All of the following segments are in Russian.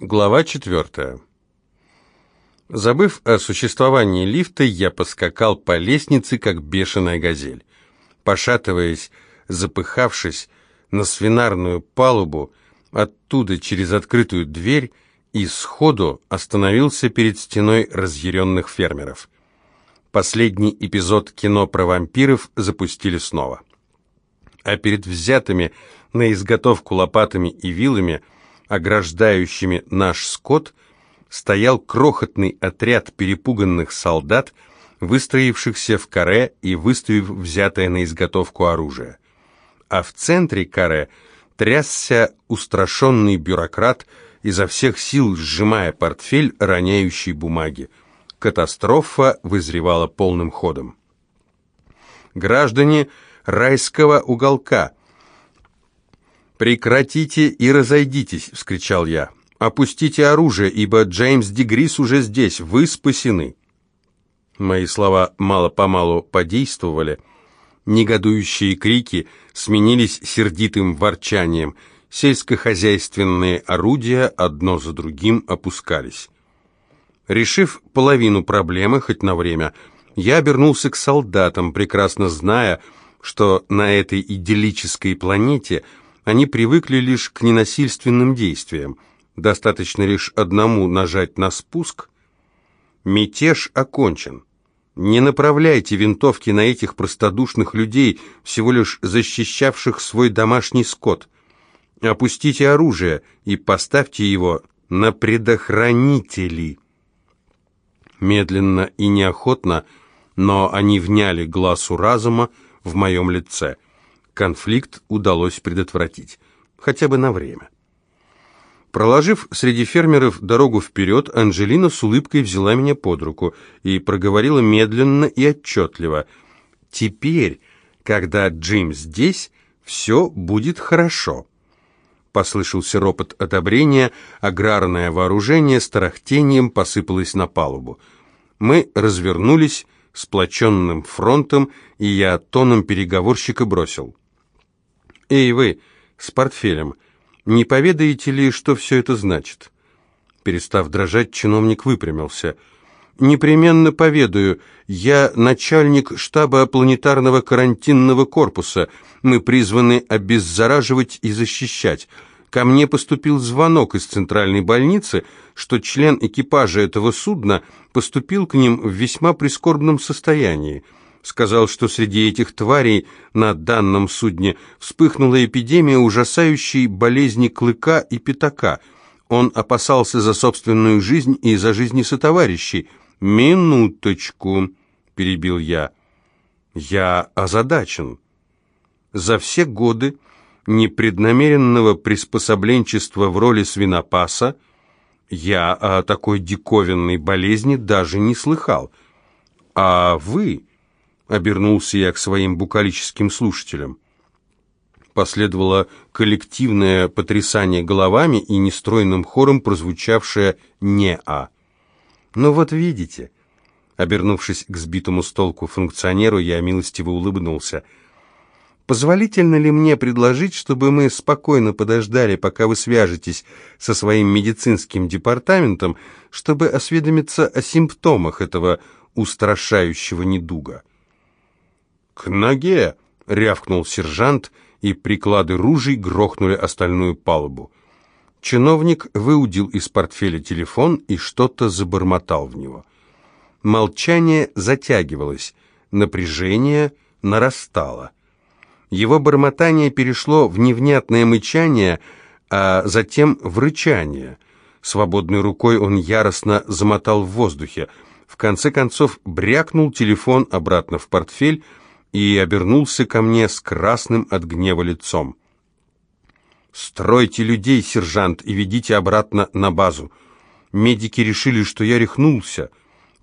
Глава четвертая. Забыв о существовании лифта, я поскакал по лестнице, как бешеная газель. Пошатываясь, запыхавшись, на свинарную палубу, оттуда через открытую дверь и сходу остановился перед стеной разъяренных фермеров. Последний эпизод кино про вампиров запустили снова. А перед взятыми на изготовку лопатами и вилами – ограждающими наш скот, стоял крохотный отряд перепуганных солдат, выстроившихся в каре и выставив взятое на изготовку оружие. А в центре каре трясся устрашенный бюрократ, изо всех сил сжимая портфель, роняющий бумаги. Катастрофа вызревала полным ходом. Граждане райского уголка – «Прекратите и разойдитесь!» — вскричал я. «Опустите оружие, ибо Джеймс Дегрис уже здесь, вы спасены!» Мои слова мало-помалу подействовали. Негодующие крики сменились сердитым ворчанием. Сельскохозяйственные орудия одно за другим опускались. Решив половину проблемы, хоть на время, я обернулся к солдатам, прекрасно зная, что на этой идиллической планете – они привыкли лишь к ненасильственным действиям. Достаточно лишь одному нажать на спуск. Мятеж окончен. Не направляйте винтовки на этих простодушных людей, всего лишь защищавших свой домашний скот. Опустите оружие и поставьте его на предохранители. Медленно и неохотно, но они вняли глазу разума в моем лице – конфликт удалось предотвратить, хотя бы на время. Проложив среди фермеров дорогу вперед, Анжелина с улыбкой взяла меня под руку и проговорила медленно и отчетливо. «Теперь, когда Джим здесь, все будет хорошо». Послышался ропот одобрения, аграрное вооружение с тарахтением посыпалось на палубу. Мы развернулись сплоченным фронтом, и я тоном переговорщика бросил. «Эй, вы, с портфелем, не поведаете ли, что все это значит?» Перестав дрожать, чиновник выпрямился. «Непременно поведаю. Я начальник штаба планетарного карантинного корпуса. Мы призваны обеззараживать и защищать. Ко мне поступил звонок из центральной больницы, что член экипажа этого судна поступил к ним в весьма прискорбном состоянии сказал, что среди этих тварей на данном судне вспыхнула эпидемия ужасающей болезни клыка и пятака. Он опасался за собственную жизнь и за жизни сотоварищей. «Минуточку», — перебил я. «Я озадачен. За все годы непреднамеренного приспособленчества в роли свинопаса я о такой диковинной болезни даже не слыхал. А вы...» Обернулся я к своим букалическим слушателям. Последовало коллективное потрясание головами и нестройным хором прозвучавшее «не-а». «Ну вот видите», Обернувшись к сбитому с толку функционеру, я милостиво улыбнулся. «Позволительно ли мне предложить, чтобы мы спокойно подождали, пока вы свяжетесь со своим медицинским департаментом, чтобы осведомиться о симптомах этого устрашающего недуга?» «К ноге!» — рявкнул сержант, и приклады ружей грохнули остальную палубу. Чиновник выудил из портфеля телефон и что-то забормотал в него. Молчание затягивалось, напряжение нарастало. Его бормотание перешло в невнятное мычание, а затем в рычание. Свободной рукой он яростно замотал в воздухе. В конце концов брякнул телефон обратно в портфель, и обернулся ко мне с красным от гнева лицом. «Стройте людей, сержант, и ведите обратно на базу. Медики решили, что я рехнулся.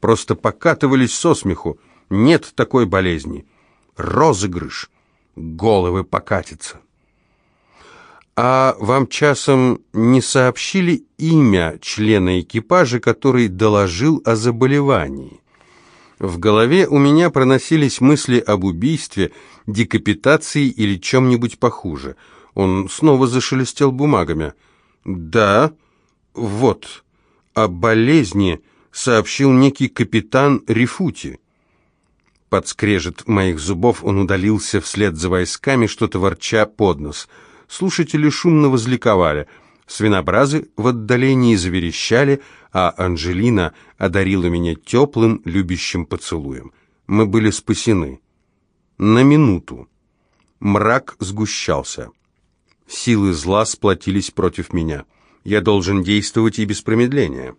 Просто покатывались со смеху. Нет такой болезни. Розыгрыш. Головы покатятся». «А вам часом не сообщили имя члена экипажа, который доложил о заболевании?» В голове у меня проносились мысли об убийстве, декапитации или чем-нибудь похуже. Он снова зашелестел бумагами. «Да, вот, о болезни сообщил некий капитан Рифути. Под скрежет моих зубов он удалился вслед за войсками, что-то ворча под нос. Слушатели шумно возликовали. Свинобразы в отдалении заверещали, а Анжелина одарила меня теплым, любящим поцелуем. Мы были спасены. На минуту. Мрак сгущался. Силы зла сплотились против меня. Я должен действовать и без промедления.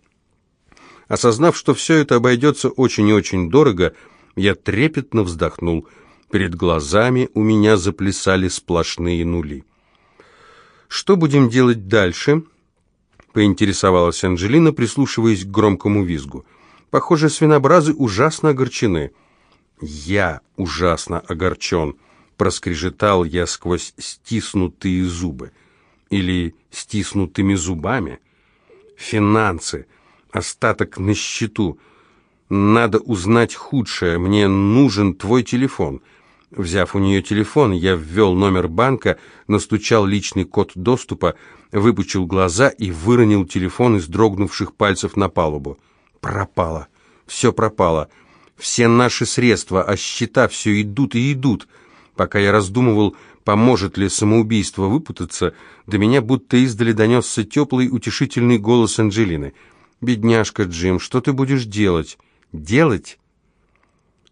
Осознав, что все это обойдется очень и очень дорого, я трепетно вздохнул. Перед глазами у меня заплясали сплошные нули. «Что будем делать дальше?» — поинтересовалась Анжелина, прислушиваясь к громкому визгу. «Похоже, свинобразы ужасно огорчены». «Я ужасно огорчен», — проскрежетал я сквозь стиснутые зубы. Или стиснутыми зубами. «Финансы, остаток на счету». «Надо узнать худшее. Мне нужен твой телефон». Взяв у нее телефон, я ввел номер банка, настучал личный код доступа, выпучил глаза и выронил телефон из дрогнувших пальцев на палубу. Пропало. Все пропало. Все наши средства, а счета все идут и идут. Пока я раздумывал, поможет ли самоубийство выпутаться, до меня будто издали донесся теплый, утешительный голос Анджелины. «Бедняжка Джим, что ты будешь делать?» делать?»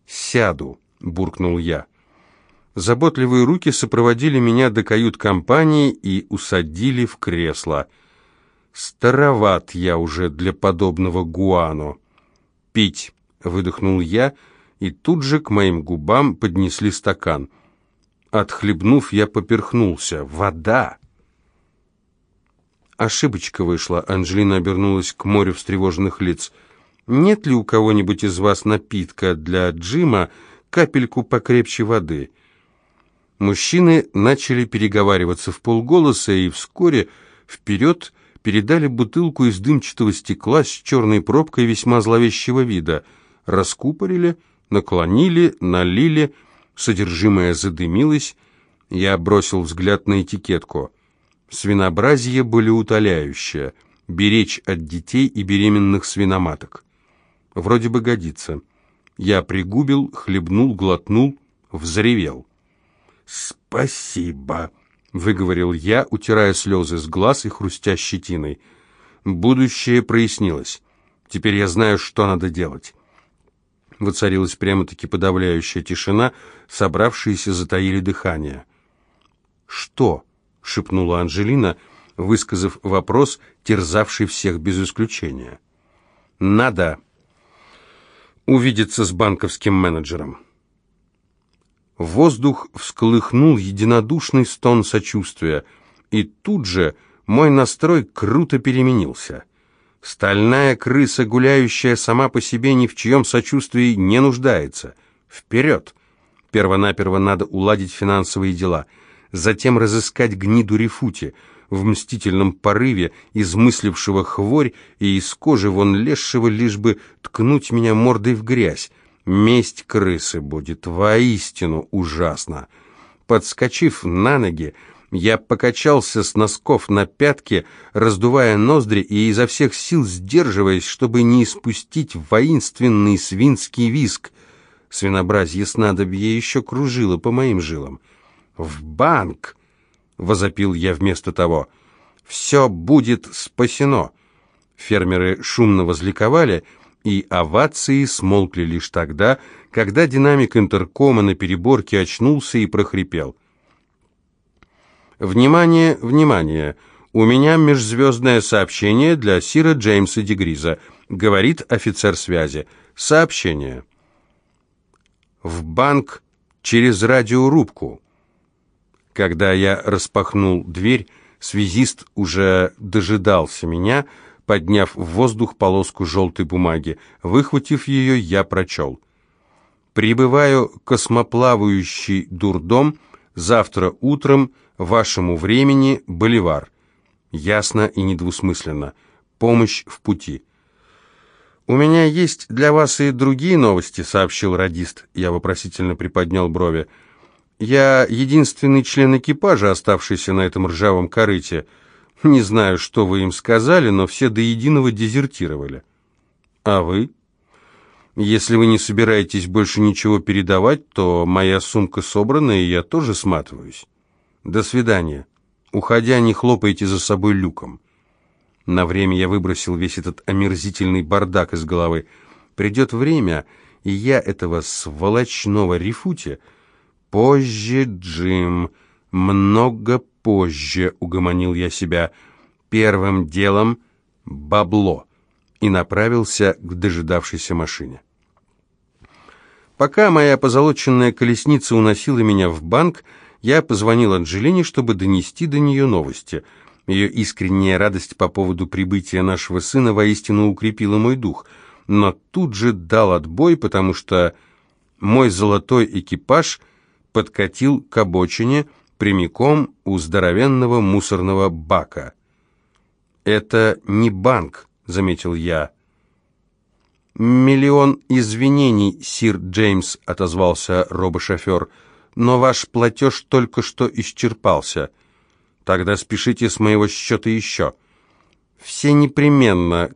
«Сяду», — буркнул я. Заботливые руки сопроводили меня до кают-компании и усадили в кресло. Староват я уже для подобного гуано. «Пить», — выдохнул я, и тут же к моим губам поднесли стакан. Отхлебнув, я поперхнулся. «Вода!» Ошибочка вышла. Анжелина обернулась к морю встревоженных лиц — нет ли у кого-нибудь из вас напитка для Джима, капельку покрепче воды?» Мужчины начали переговариваться в полголоса, и вскоре вперед передали бутылку из дымчатого стекла с черной пробкой весьма зловещего вида. Раскупорили, наклонили, налили, содержимое задымилось. Я бросил взгляд на этикетку. Свинообразие были утоляющее, беречь от детей и беременных свиноматок. Вроде бы годится. Я пригубил, хлебнул, глотнул, взревел. «Спасибо», — выговорил я, утирая слезы с глаз и хрустя щетиной. Будущее прояснилось. Теперь я знаю, что надо делать. Воцарилась прямо-таки подавляющая тишина, собравшиеся затаили дыхание. «Что?» — шепнула Анжелина, высказав вопрос, терзавший всех без исключения. «Надо увидеться с банковским менеджером. Воздух всколыхнул единодушный стон сочувствия, и тут же мой настрой круто переменился. Стальная крыса, гуляющая сама по себе, ни в чьем сочувствии не нуждается. Вперед! Первонаперво надо уладить финансовые дела, затем разыскать гниду Рифути — в мстительном порыве, измыслившего хворь и из кожи вон лезшего, лишь бы ткнуть меня мордой в грязь. Месть крысы будет воистину ужасна. Подскочив на ноги, я покачался с носков на пятки, раздувая ноздри и изо всех сил сдерживаясь, чтобы не испустить воинственный свинский виск. Свинобразье снадобье еще кружило по моим жилам. «В банк!» — возопил я вместо того. «Все будет спасено!» Фермеры шумно возликовали, и овации смолкли лишь тогда, когда динамик интеркома на переборке очнулся и прохрипел. «Внимание, внимание! У меня межзвездное сообщение для Сира Джеймса Дегриза», — говорит офицер связи. «Сообщение. В банк через радиорубку». Когда я распахнул дверь, связист уже дожидался меня, подняв в воздух полоску желтой бумаги. Выхватив ее, я прочел. «Прибываю космоплавающий дурдом завтра утром, вашему времени, Боливар». Ясно и недвусмысленно. Помощь в пути. «У меня есть для вас и другие новости», — сообщил радист. Я вопросительно приподнял брови. Я единственный член экипажа, оставшийся на этом ржавом корыте. Не знаю, что вы им сказали, но все до единого дезертировали. А вы? Если вы не собираетесь больше ничего передавать, то моя сумка собрана, и я тоже сматываюсь. До свидания. Уходя, не хлопайте за собой люком. На время я выбросил весь этот омерзительный бардак из головы. Придет время, и я этого сволочного рифути... Позже, Джим, много позже, угомонил я себя. Первым делом бабло. И направился к дожидавшейся машине. Пока моя позолоченная колесница уносила меня в банк, я позвонил Анжелине, чтобы донести до нее новости — ее искренняя радость по поводу прибытия нашего сына воистину укрепила мой дух, но тут же дал отбой, потому что мой золотой экипаж подкатил к обочине прямиком у здоровенного мусорного бака. «Это не банк», — заметил я. «Миллион извинений, сир Джеймс», — отозвался робошофер, — «но ваш платеж только что исчерпался». Тогда спешите с моего счета еще. Все непременно.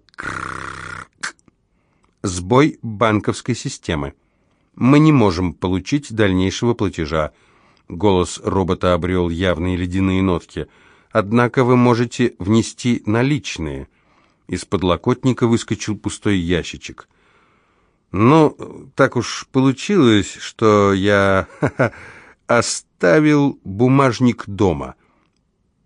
Сбой банковской системы. Мы не можем получить дальнейшего платежа. Голос робота обрел явные ледяные нотки. Однако вы можете внести наличные. Из подлокотника выскочил пустой ящичек. Ну, так уж получилось, что я оставил бумажник дома.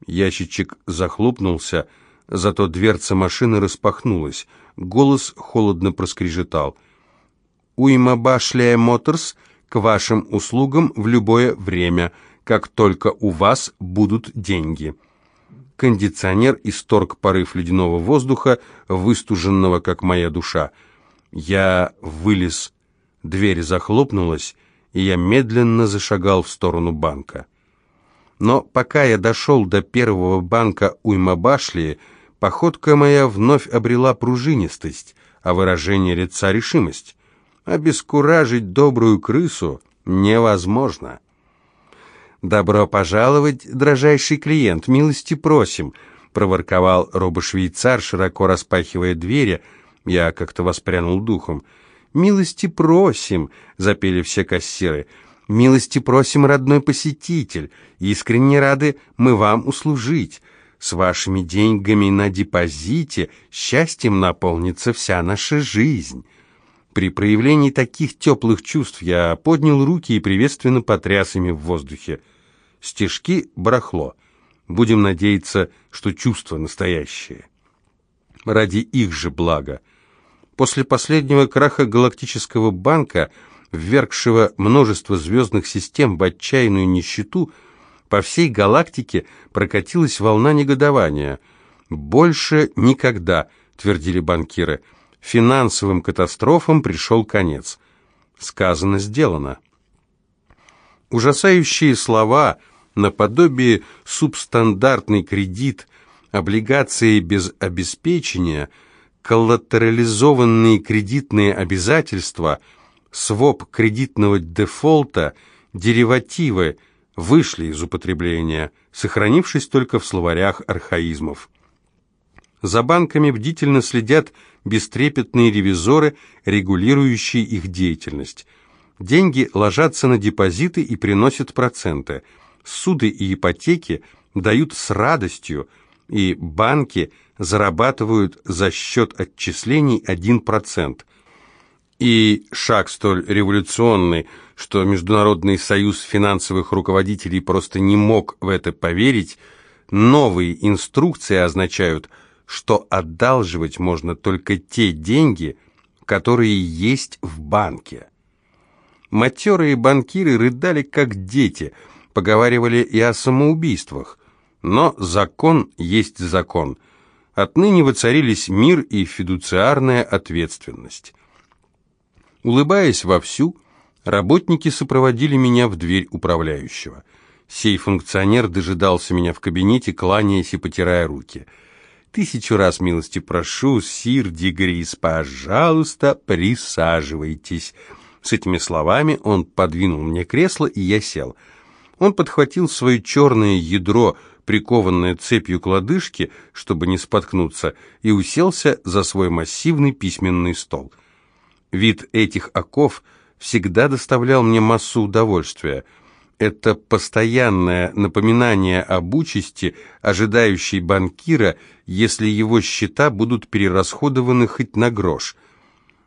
Ящичек захлопнулся, зато дверца машины распахнулась. Голос холодно проскрежетал. «Уйма Башляя Моторс к вашим услугам в любое время, как только у вас будут деньги». Кондиционер исторг порыв ледяного воздуха, выстуженного, как моя душа. Я вылез. Дверь захлопнулась, и я медленно зашагал в сторону банка. Но пока я дошел до первого банка Уймабашли, походка моя вновь обрела пружинистость, а выражение лица — решимость. Обескуражить добрую крысу невозможно. «Добро пожаловать, дрожайший клиент, милости просим», — проворковал робошвейцар, широко распахивая двери. Я как-то воспрянул духом. «Милости просим», — запели все кассиры. Милости просим, родной посетитель, искренне рады мы вам услужить. С вашими деньгами на депозите счастьем наполнится вся наша жизнь. При проявлении таких теплых чувств я поднял руки и приветственно потряс ими в воздухе. Стежки барахло. Будем надеяться, что чувства настоящие. Ради их же блага. После последнего краха галактического банка – ввергшего множество звездных систем в отчаянную нищету, по всей галактике прокатилась волна негодования. «Больше никогда», — твердили банкиры, — «финансовым катастрофам пришел конец». Сказано, сделано. Ужасающие слова наподобие субстандартный кредит, облигации без обеспечения, коллатерализованные кредитные обязательства — своп кредитного дефолта, деривативы вышли из употребления, сохранившись только в словарях архаизмов. За банками бдительно следят бестрепетные ревизоры, регулирующие их деятельность. Деньги ложатся на депозиты и приносят проценты. Суды и ипотеки дают с радостью, и банки зарабатывают за счет отчислений 1%. И шаг столь революционный, что Международный союз финансовых руководителей просто не мог в это поверить, новые инструкции означают, что одалживать можно только те деньги, которые есть в банке. Матерые банкиры рыдали как дети, поговаривали и о самоубийствах. Но закон есть закон. Отныне воцарились мир и фидуциарная ответственность. Улыбаясь вовсю, работники сопроводили меня в дверь управляющего. Сей функционер дожидался меня в кабинете, кланяясь и потирая руки. «Тысячу раз милости прошу, сир Дигрис, пожалуйста, присаживайтесь». С этими словами он подвинул мне кресло, и я сел. Он подхватил свое черное ядро прикованное цепью к лодыжке, чтобы не споткнуться, и уселся за свой массивный письменный стол. Вид этих оков всегда доставлял мне массу удовольствия. Это постоянное напоминание об участи, ожидающей банкира, если его счета будут перерасходованы хоть на грош.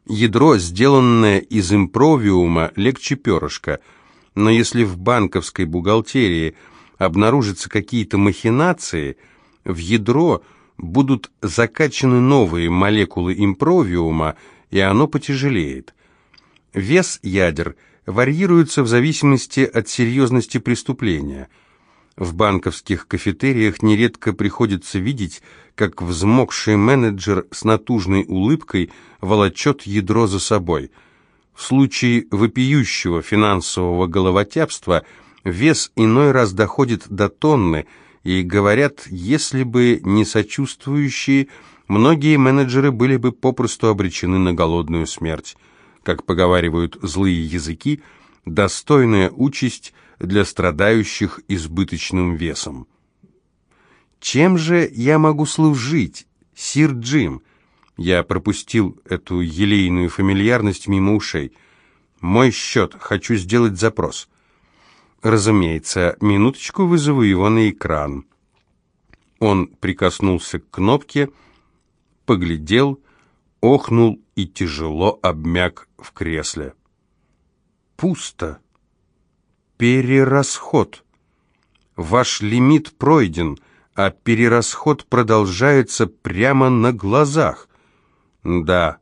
Ядро, сделанное из импровиума, легче перышка, но если в банковской бухгалтерии обнаружатся какие-то махинации, в ядро будут закачаны новые молекулы импровиума, и оно потяжелеет. Вес ядер варьируется в зависимости от серьезности преступления. В банковских кафетериях нередко приходится видеть, как взмокший менеджер с натужной улыбкой волочет ядро за собой. В случае вопиющего финансового головотяпства вес иной раз доходит до тонны, и говорят, если бы не сочувствующие, многие менеджеры были бы попросту обречены на голодную смерть. Как поговаривают злые языки, достойная участь для страдающих избыточным весом. «Чем же я могу служить, сир Джим?» Я пропустил эту елейную фамильярность мимо ушей. «Мой счет. Хочу сделать запрос». «Разумеется. Минуточку вызову его на экран». Он прикоснулся к кнопке, поглядел, охнул и тяжело обмяк в кресле. Пусто. Перерасход. Ваш лимит пройден, а перерасход продолжается прямо на глазах. Да.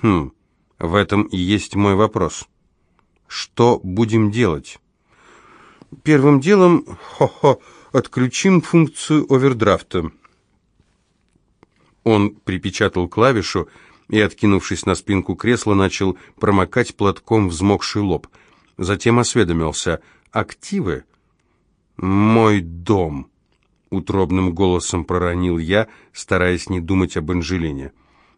Хм. В этом и есть мой вопрос. Что будем делать? Первым делом, хо-хо, отключим функцию овердрафта. Он припечатал клавишу и, откинувшись на спинку кресла, начал промокать платком взмокший лоб. Затем осведомился. «Активы?» «Мой дом», — утробным голосом проронил я, стараясь не думать об Анжелине.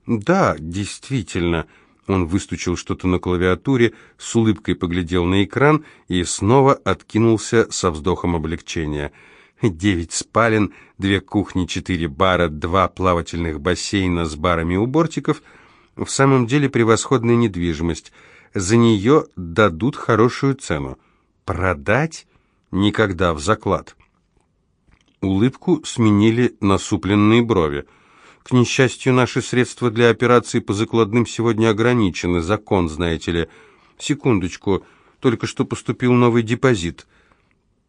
«Да, действительно». Он выстучил что-то на клавиатуре, с улыбкой поглядел на экран и снова откинулся со вздохом облегчения — девять спален, две кухни, четыре бара, два плавательных бассейна с барами у бортиков. В самом деле превосходная недвижимость. За нее дадут хорошую цену. Продать? Никогда в заклад. Улыбку сменили насупленные брови. К несчастью, наши средства для операций по закладным сегодня ограничены. Закон, знаете ли. Секундочку, только что поступил новый депозит —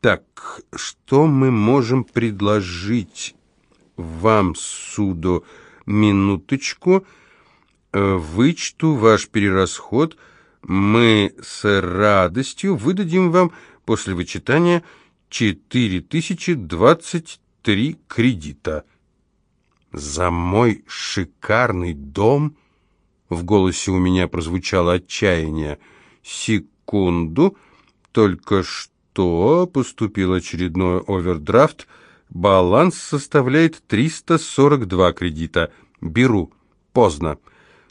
так, что мы можем предложить вам, суду? Минуточку. Э, вычту ваш перерасход. Мы с радостью выдадим вам после вычитания 4023 кредита. За мой шикарный дом... В голосе у меня прозвучало отчаяние. Секунду, только что что поступил очередной овердрафт. Баланс составляет 342 кредита. Беру. Поздно.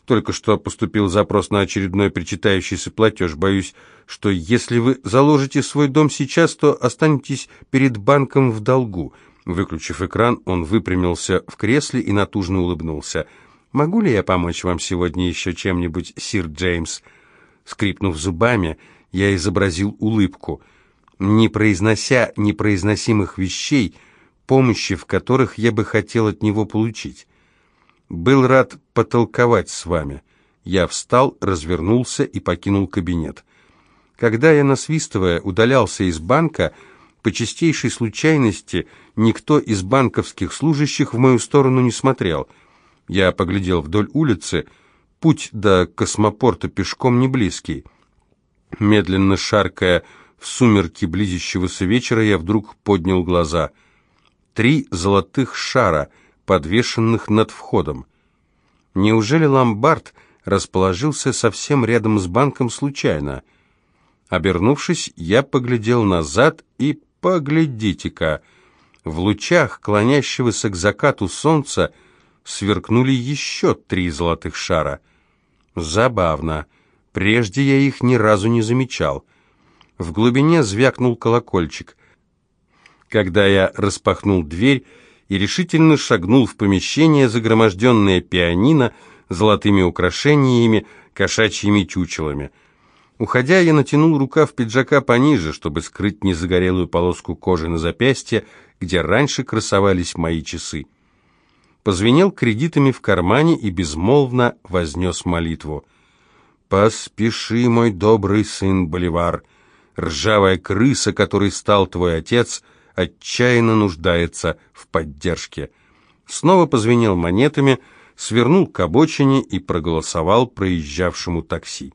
Только что поступил запрос на очередной причитающийся платеж. Боюсь, что если вы заложите свой дом сейчас, то останетесь перед банком в долгу. Выключив экран, он выпрямился в кресле и натужно улыбнулся. «Могу ли я помочь вам сегодня еще чем-нибудь, сир Джеймс?» Скрипнув зубами, я изобразил улыбку – не произнося непроизносимых вещей, помощи в которых я бы хотел от него получить. Был рад потолковать с вами. Я встал, развернулся и покинул кабинет. Когда я, насвистывая, удалялся из банка, по чистейшей случайности никто из банковских служащих в мою сторону не смотрел. Я поглядел вдоль улицы, путь до космопорта пешком не близкий. Медленно шаркая в сумерки близящегося вечера я вдруг поднял глаза. Три золотых шара, подвешенных над входом. Неужели ломбард расположился совсем рядом с банком случайно? Обернувшись, я поглядел назад и поглядите-ка, в лучах клонящегося к закату солнца сверкнули еще три золотых шара. Забавно. Прежде я их ни разу не замечал. В глубине звякнул колокольчик. когда я распахнул дверь и решительно шагнул в помещение, загроможденное пианино, золотыми украшениями, кошачьими чучелами. Уходя, я натянул рукав пиджака пониже, чтобы скрыть незагорелую полоску кожи на запястье, где раньше красовались мои часы. Позвенел кредитами в кармане и безмолвно вознес молитву. «Поспеши, мой добрый сын Боливар, ржавая крыса, который стал твой отец, отчаянно нуждается в поддержке». Снова позвенел монетами, свернул к обочине и проголосовал проезжавшему такси.